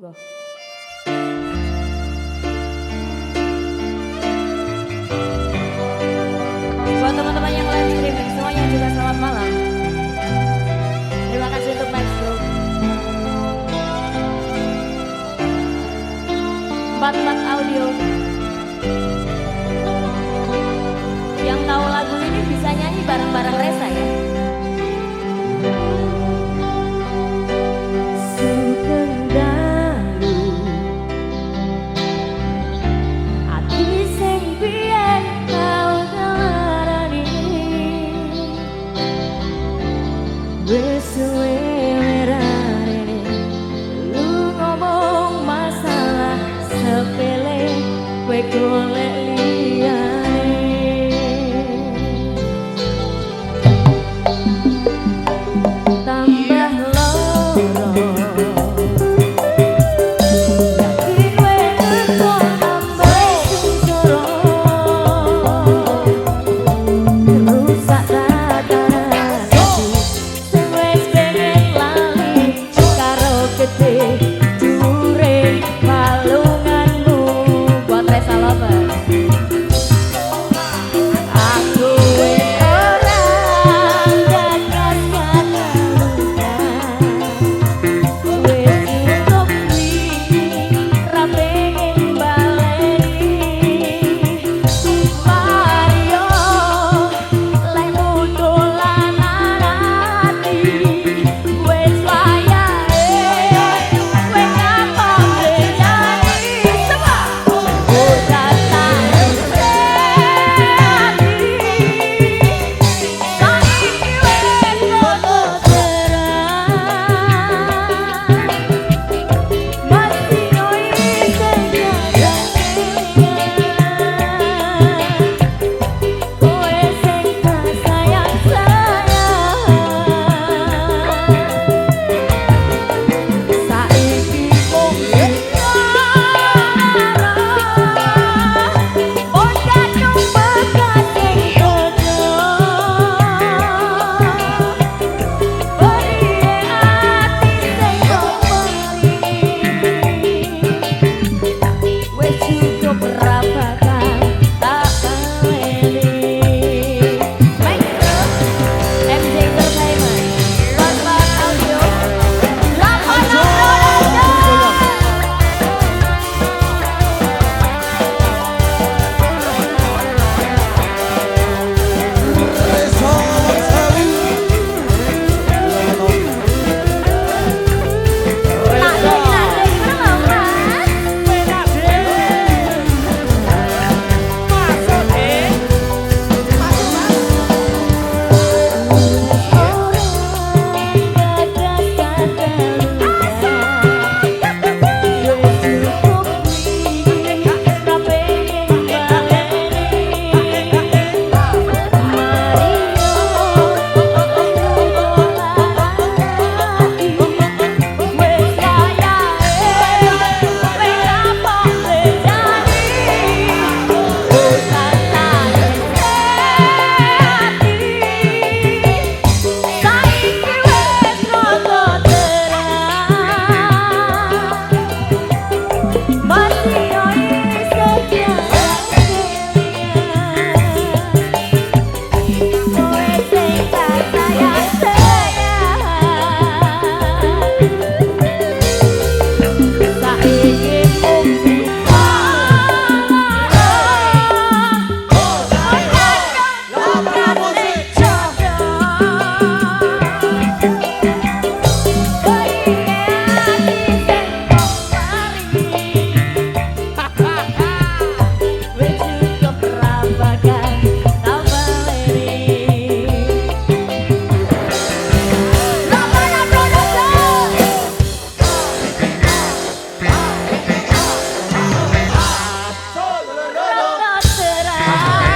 了 que te ค่ะ